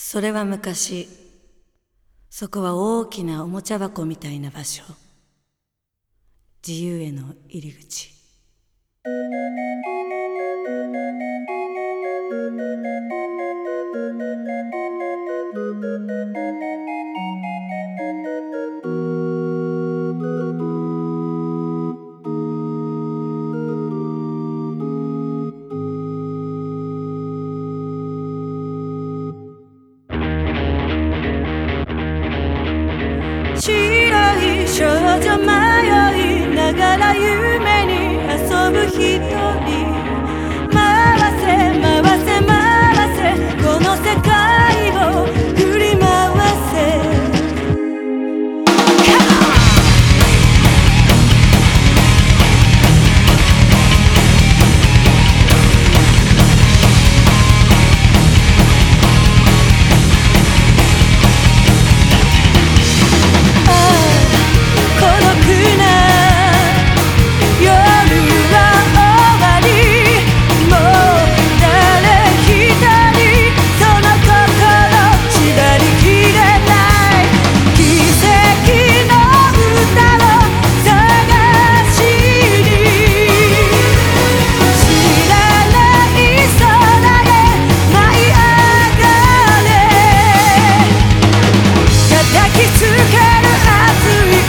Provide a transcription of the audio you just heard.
それは昔、そこは大きなおもちゃ箱みたいな場所。自由への入り口。少女迷いながら夢に遊ぶ人ける熱い